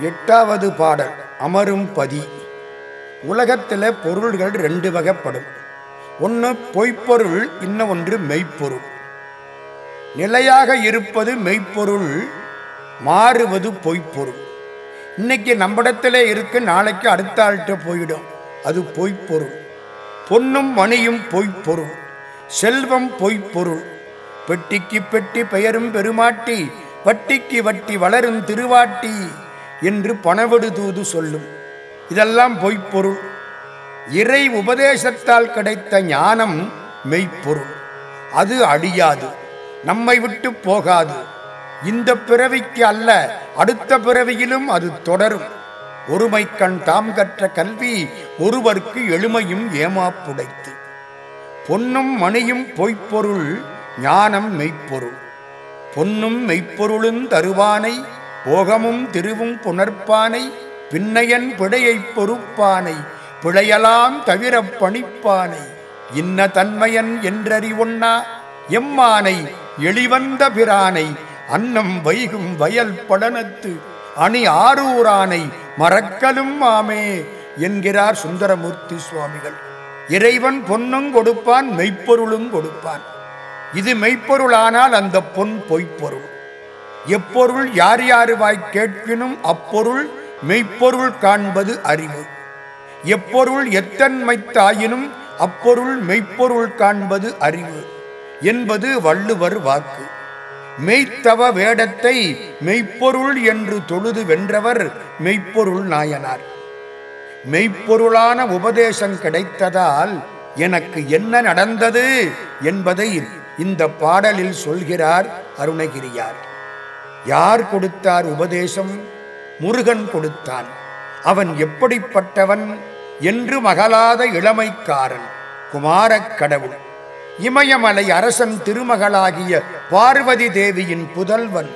எட்டாவது பாடல் அமரும் பதி. உலகத்தில் பொருள்கள் ரெண்டு வகைப்படும். ஒன்று பொய்ப்பொருள் இன்னும் ஒன்று மெய்ப்பொருள். நிலையாக இருப்பது மெய்ப்பொருள் மாறுவது பொய்ப்பொருள். இன்னைக்கு நம்மிடத்திலே இருக்கு நாளைக்கு அடுத்த ஆள்கிட்ட போயிடும். அது பொய்ப்பொருள். பொன்னும் மணியும் பொய்ப்பொருள். செல்வம் பொய்ப்பொருள். பெட்டிக்கு பெட்டி பெயரும் பெருமாட்டி வட்டிக்கு வட்டி வளரும் திருவாட்டி. என்று பணவடு தூது சொல்லும். இதெல்லாம் பொய்ப்பொருள். இறை உபதேசத்தால் கிடைத்த ஞானம் மெய்ப்பொருள். அது அழியாது நம்மை விட்டு போகாது. இந்த பிறவிக்கு அல்ல அடுத்த பிறவியிலும் அது தொடரும். ஒருமை கண் தாம் கற்ற கல்வி ஒருவருக்கு எளிமையும் ஏமாப்புடைத்து. பொன்னும் மணியும் பொய்ப்பொருள் ஞானம் மெய்ப்பொருள். பொன்னும் மெய்ப்பொருளும் தருவானை போகமும் திருவும் புணர்ப்பானை பின்னையன் பிழையைப் பொறுப்பானை பிழையலாம் தவிர பணிப்பானை. இன்ன தன்மையன் என்றறிவொன்னா எம்மானை எளிவந்த பிரானை அன்னம் வைகும் வயல் படனத்து அணி ஆரூரானை மறக்கலும் ஆமே என்கிறார் சுந்தரமூர்த்தி சுவாமிகள். இறைவன் பொன்னும் கொடுப்பான் மெய்ப்பொருளும் கொடுப்பான். இது மெய்ப்பொருளானால் அந்த பொன் பொய்ப்பொருள். எப்பொருள் யார் யாருவாய் கேட்கினும் அப்பொருள் மெய்ப்பொருள் காண்பது அறிவு. எப்பொருள் எத்தன்மைத்தாயினும் அப்பொருள் மெய்ப்பொருள் காண்பது அறிவு என்பது வள்ளுவர் வாக்கு. மெய்த்தவ வேடத்தை மெய்ப்பொருள் என்று தொழுது வென்றவர் மெய்ப்பொருள் நாயனார். மெய்ப்பொருளான உபதேசம் கிடைத்ததால் எனக்கு என்ன நடந்தது என்பதை இந்த பாடலில் சொல்கிறார் அருணகிரியார். யார் கொடுத்தார் உபதேசம்? முருகன் கொடுத்தான். அவன் எப்படிப்பட்டவன்? என்று மகளாத இளமைக்காரன் குமாரக் கடவுள். இமயமலை அரசன் திருமகளாகிய பார்வதி தேவியின் புதல்வன்.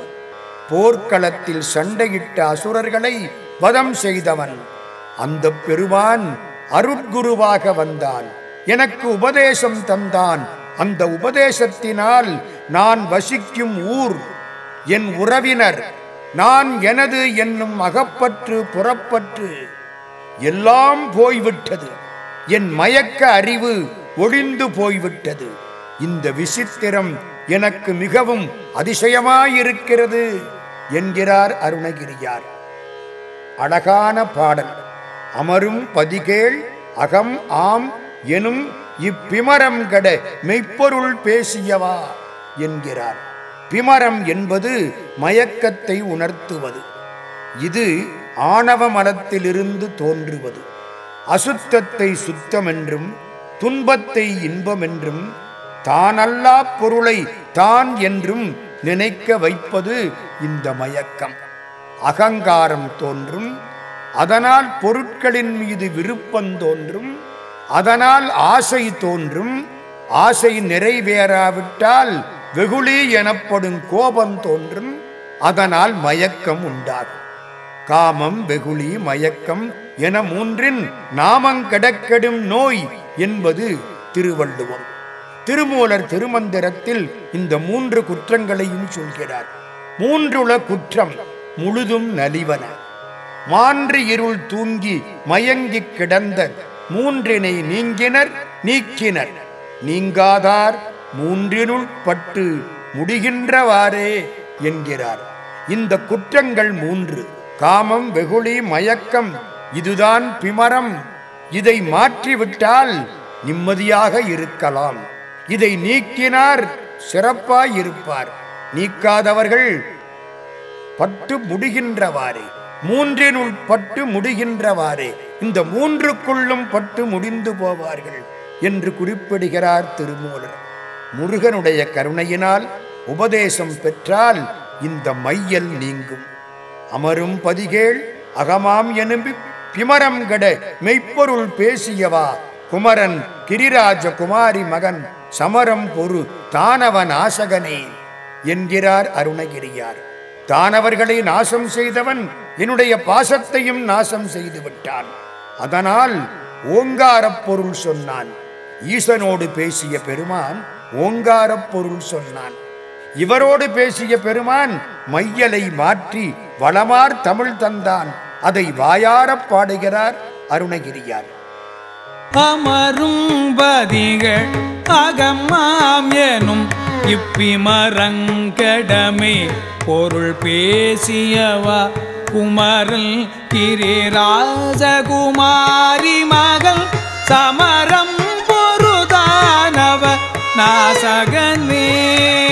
போர்க்களத்தில் சண்டையிட்ட அசுரர்களை வதம் செய்தவன். அந்த பெருமான் அருட்குருவாக வந்தான். எனக்கு உபதேசம் தந்தான். அந்த உபதேசத்தினால் நான் வசிக்கும் ஊர் என் உறவினர் நான் எனது என்னும் அகப்பற்று புறப்பற்று எல்லாம் போய்விட்டது. என் மயக்க அறிவு ஒழிந்து போய்விட்டது. இந்த விசித்திரம் எனக்கு மிகவும் அதிசயமாயிருக்கிறது என்கிறார் அருணகிரியார். அழகான பாடல். அமரும் பதிகேள் அகம் ஆம் எனும் இப்பிமரம் கட மெய்ப்பொருள் பேசியவா என்கிறார். பிமரம் என்பது மயக்கத்தை உணர்த்துவது. இது ஆணவ மலத்திலிருந்து தோன்றுவது. அசுத்தத்தை சுத்தமென்றும் துன்பத்தை இன்பமென்றும் தானல்லா பொருளை தான் என்றும் நினைக்க வைப்பது இந்த மயக்கம். அகங்காரம் தோன்றும் அதனால் பொருட்களின் மீது விருப்பம் தோன்றும் அதனால் ஆசை தோன்றும் ஆசை நிறைவேறாவிட்டால் வெகுளி எனப்படும் கோபம் தோன்றும் அதனால் மயக்கம் உண்டாகும். காமம் வெகுளி மயக்கம் என மூன்றின் நாமங்கடக்கெடும் நோய் என்பது திருவள்ளுவம். திருமூலர் திருமந்திரத்தில் இந்த மூன்று குற்றங்களையும் சொல்கிறார். மூன்றுள குற்றம் முழுதும் நலிவன. மான்று இருள் தூங்கி மயங்கிக் கிடந்த மூன்றினை நீங்கினர் நீக்கினர். நீங்காதார் மூன்றினுள் பட்டு முடிகின்றவாறே என்கிறார். இந்த குற்றங்கள் மூன்று. காமம் வெகுளி மயக்கம் இதுதான் பிமரம். இதை மாற்றிவிட்டால் நிம்மதியாக இருக்கலாம். இதை நீக்கினார் சிறப்பாய் இருப்பார் நீக்காதவர்கள் பட்டு முடிகின்றவாறே. மூன்றினுள் பட்டு முடிகின்றவாறே. இந்த மூன்றுக்குள்ளும் பட்டு முடிந்து போவார்கள் என்று குறிப்பிடுகிறார் திருமூலர். முருகனுடைய கருணையினால் உபதேசம் பெற்றால் இந்த மையல் நீங்கும். அமரும் பதிகேள் அகமாம் எனும்பி பிமரம் கட மெய்ப்பொருள் பேசியவா. குமரன் கிரிராஜ குமாரி மகன் சமரம் பொரு தானவ நாசகனே என்கிறார் அருணகிரியார். தானவர்களை நாசம் செய்தவன் என்னுடைய பாசத்தையும் நாசம் செய்து விட்டான் அதனால் ஓங்காரப் பொருள் சொன்னான். ஈசனோடு பேசிய பெருமான் ஓங்காரப் பொருள் சொன்னான். இவரோடு பேசிய பெருமான் மையலை மாற்றி வளமார் தமிழ் தந்தான். அதை வாயாரப் பாடுகிறார் அருணகிரியார். அமரும் பதிகள் அகமாம் எனும் இப்பிமரங்கடமே பொருள் பேசியவா குமரல் கிரிராஜகுமாரி மகள் சமரம் na sagen mir.